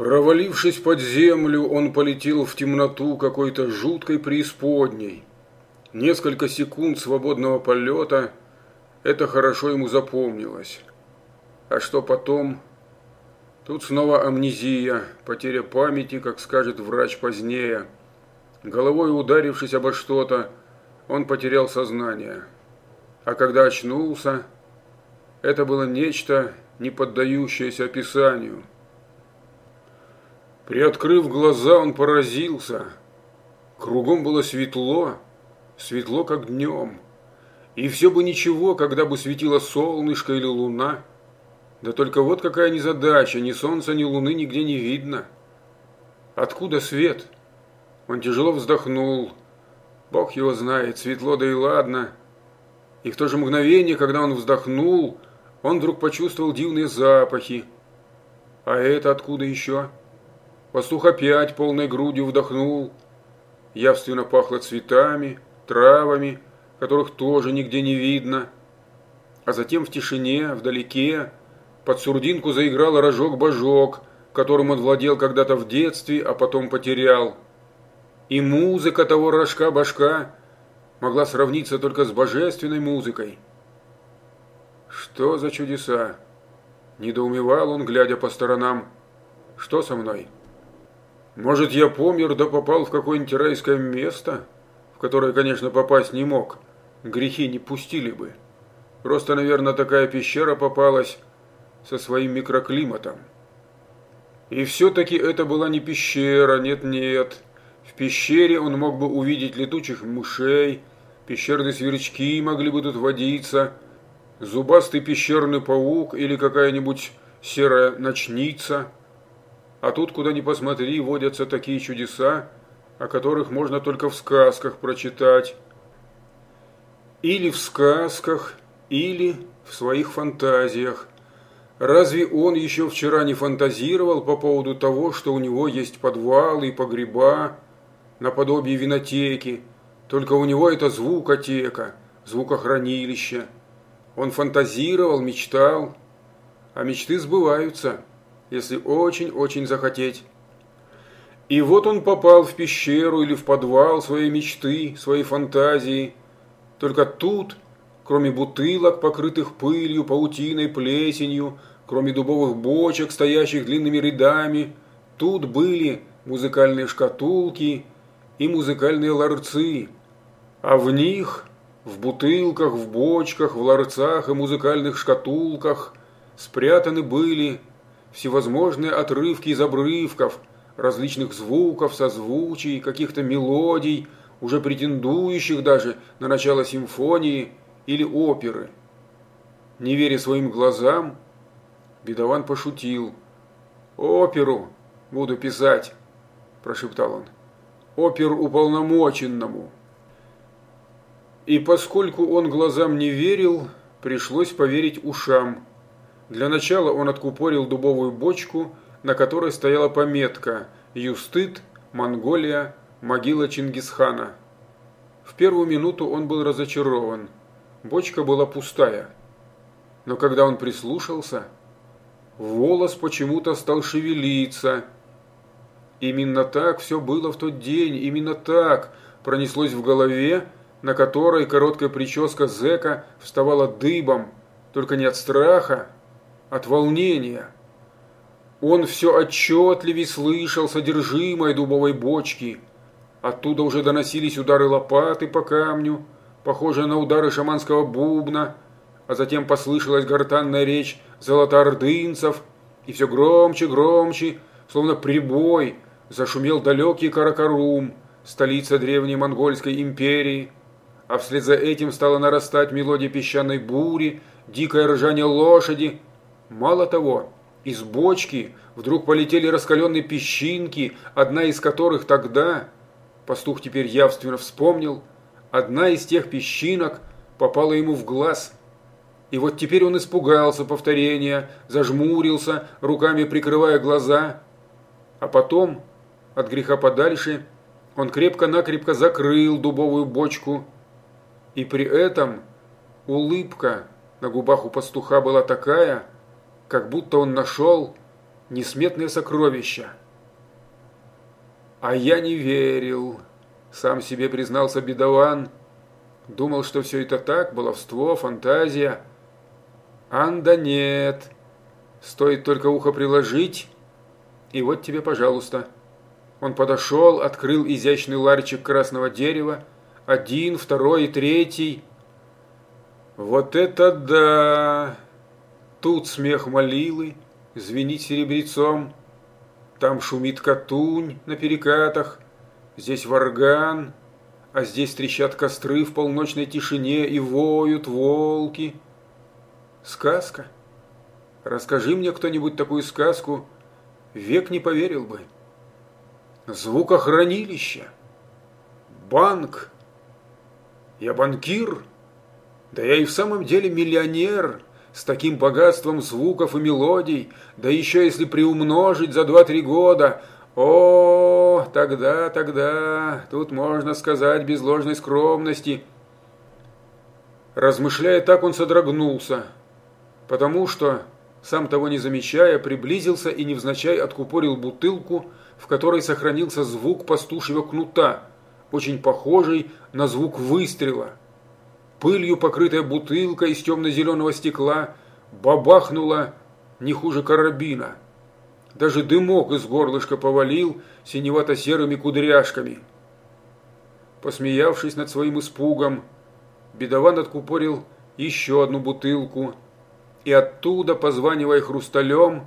Провалившись под землю, он полетел в темноту какой-то жуткой преисподней. Несколько секунд свободного полета – это хорошо ему запомнилось. А что потом? Тут снова амнезия, потеря памяти, как скажет врач позднее. Головой ударившись обо что-то, он потерял сознание. А когда очнулся, это было нечто, не поддающееся описанию. Приоткрыв глаза, он поразился. Кругом было светло, светло как днем. И все бы ничего, когда бы светило солнышко или луна. Да только вот какая незадача, ни солнца, ни луны нигде не видно. Откуда свет? Он тяжело вздохнул. Бог его знает, светло да и ладно. И в то же мгновение, когда он вздохнул, он вдруг почувствовал дивные запахи. А это откуда еще? Пастух опять полной грудью вдохнул. Явственно пахло цветами, травами, которых тоже нигде не видно. А затем в тишине, вдалеке, под сурдинку заиграл рожок-божок, которым он владел когда-то в детстве, а потом потерял. И музыка того рожка-башка могла сравниться только с божественной музыкой. Что за чудеса? Недоумевал он, глядя по сторонам. Что со мной? Может, я помер да попал в какое-нибудь райское место, в которое, конечно, попасть не мог. Грехи не пустили бы. Просто, наверное, такая пещера попалась со своим микроклиматом. И все-таки это была не пещера, нет-нет. В пещере он мог бы увидеть летучих мышей, пещерные сверчки могли бы тут водиться, зубастый пещерный паук или какая-нибудь серая ночница – а тут, куда ни посмотри, водятся такие чудеса, о которых можно только в сказках прочитать. Или в сказках, или в своих фантазиях. Разве он еще вчера не фантазировал по поводу того, что у него есть подвалы и погреба, наподобие винотеки, только у него это звукотека, звукохранилище. Он фантазировал, мечтал, а мечты сбываются – если очень-очень захотеть. И вот он попал в пещеру или в подвал своей мечты, своей фантазии. Только тут, кроме бутылок, покрытых пылью, паутиной, плесенью, кроме дубовых бочек, стоящих длинными рядами, тут были музыкальные шкатулки и музыкальные ларцы, а в них, в бутылках, в бочках, в ларцах и музыкальных шкатулках спрятаны были всевозможные отрывки из обрывков, различных звуков, созвучий, каких-то мелодий, уже претендующих даже на начало симфонии или оперы. Не веря своим глазам, бедован пошутил. «Оперу буду писать», – прошептал он. «Оперу уполномоченному». И поскольку он глазам не верил, пришлось поверить ушам – для начала он откупорил дубовую бочку, на которой стояла пометка «Юстыт, Монголия, могила Чингисхана». В первую минуту он был разочарован. Бочка была пустая. Но когда он прислушался, волос почему-то стал шевелиться. Именно так все было в тот день, именно так пронеслось в голове, на которой короткая прическа зэка вставала дыбом, только не от страха, от волнения. Он все отчетливее слышал содержимое дубовой бочки. Оттуда уже доносились удары лопаты по камню, похожие на удары шаманского бубна, а затем послышалась гортанная речь золотоордынцев, и все громче, громче, словно прибой, зашумел далекий Каракарум, столица древней монгольской империи, а вслед за этим стала нарастать мелодия песчаной бури, дикое ржание лошади – Мало того, из бочки вдруг полетели раскаленные песчинки, одна из которых тогда, пастух теперь явственно вспомнил, одна из тех песчинок попала ему в глаз. И вот теперь он испугался повторения, зажмурился, руками прикрывая глаза. А потом, от греха подальше, он крепко-накрепко закрыл дубовую бочку. И при этом улыбка на губах у пастуха была такая, как будто он нашел несметное сокровище. А я не верил, сам себе признался бедован. Думал, что все это так, баловство, фантазия. Анда нет. Стоит только ухо приложить, и вот тебе, пожалуйста. Он подошел, открыл изящный ларчик красного дерева. Один, второй и третий. Вот это да! Тут смех молилы, звенит серебрецом. Там шумит катунь на перекатах. Здесь варган, а здесь трещат костры в полночной тишине и воют волки. Сказка. Расскажи мне кто-нибудь такую сказку, век не поверил бы. Звукохранилище. Банк. Я банкир. Да я и в самом деле миллионер с таким богатством звуков и мелодий, да еще если приумножить за два-три года. О, тогда, тогда, тут можно сказать без ложной скромности. Размышляя так, он содрогнулся, потому что сам того не замечая, приблизился и невзначай откупорил бутылку, в которой сохранился звук пастушьего кнута, очень похожий на звук выстрела. Пылью покрытая бутылка из темно-зеленого стекла бабахнула не хуже карабина. Даже дымок из горлышка повалил синевато-серыми кудряшками. Посмеявшись над своим испугом, бедован откупорил еще одну бутылку – и оттуда, позванивая хрусталем,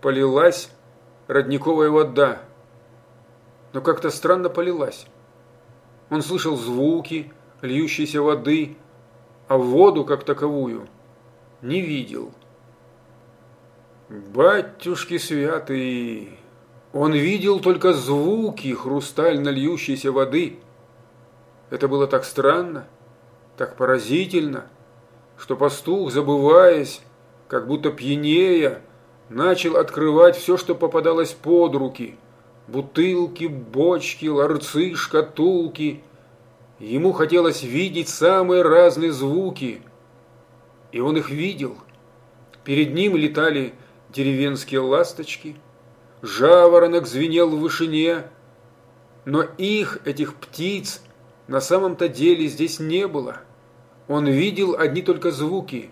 полилась родниковая вода. Но как-то странно полилась. Он слышал звуки льющейся воды, а воду, как таковую, не видел. Батюшки святые! Он видел только звуки хрустально льющейся воды. Это было так странно, так поразительно – что пастух, забываясь, как будто пьянея, начал открывать все, что попадалось под руки. Бутылки, бочки, ларцы, шкатулки. Ему хотелось видеть самые разные звуки. И он их видел. Перед ним летали деревенские ласточки. Жаворонок звенел в вышине. Но их, этих птиц, на самом-то деле здесь не было. Он видел одни только звуки.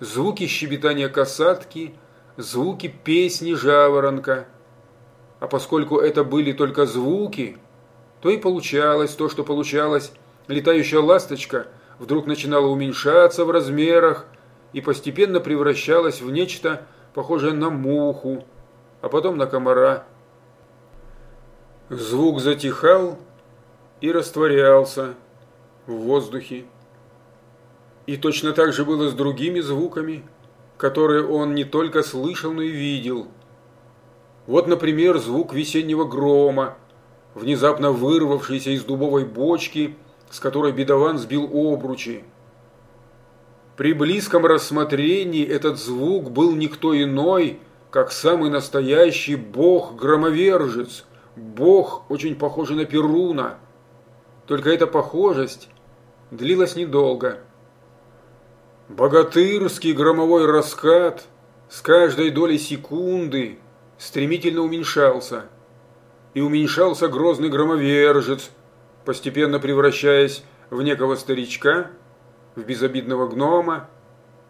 Звуки щебетания касатки, звуки песни жаворонка. А поскольку это были только звуки, то и получалось то, что получалось. Летающая ласточка вдруг начинала уменьшаться в размерах и постепенно превращалась в нечто похожее на муху, а потом на комара. Звук затихал и растворялся в воздухе. И точно так же было с другими звуками, которые он не только слышал, но и видел. Вот, например, звук весеннего грома, внезапно вырвавшийся из дубовой бочки, с которой бедован сбил обручи. При близком рассмотрении этот звук был никто иной, как самый настоящий бог-громовержец, бог, очень похожий на Перуна. Только эта похожесть длилась недолго – Богатырский громовой раскат с каждой долей секунды стремительно уменьшался. И уменьшался грозный громовержец, постепенно превращаясь в некого старичка, в безобидного гнома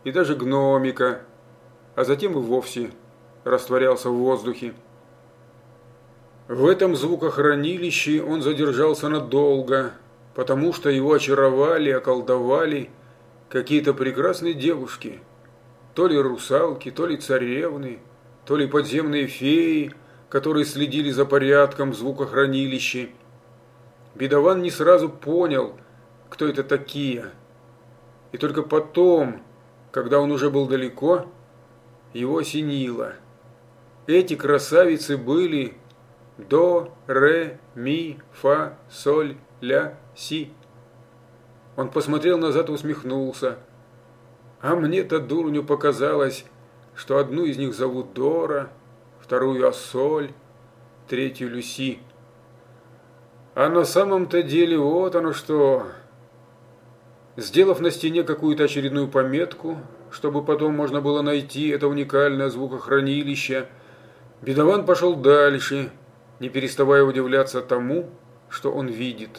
и даже гномика, а затем и вовсе растворялся в воздухе. В этом звукохранилище он задержался надолго, потому что его очаровали, околдовали – какие-то прекрасные девушки, то ли русалки, то ли царевны, то ли подземные феи, которые следили за порядком в звукохранилище. Бедован не сразу понял, кто это такие. И только потом, когда он уже был далеко, его осенило. Эти красавицы были до, ре, ми, фа, соль, ля, си. Он посмотрел назад и усмехнулся. А мне-то дурню показалось, что одну из них зовут Дора, вторую Ассоль, третью Люси. А на самом-то деле вот оно что. Сделав на стене какую-то очередную пометку, чтобы потом можно было найти это уникальное звукохранилище, Бедован пошел дальше, не переставая удивляться тому, что он видит.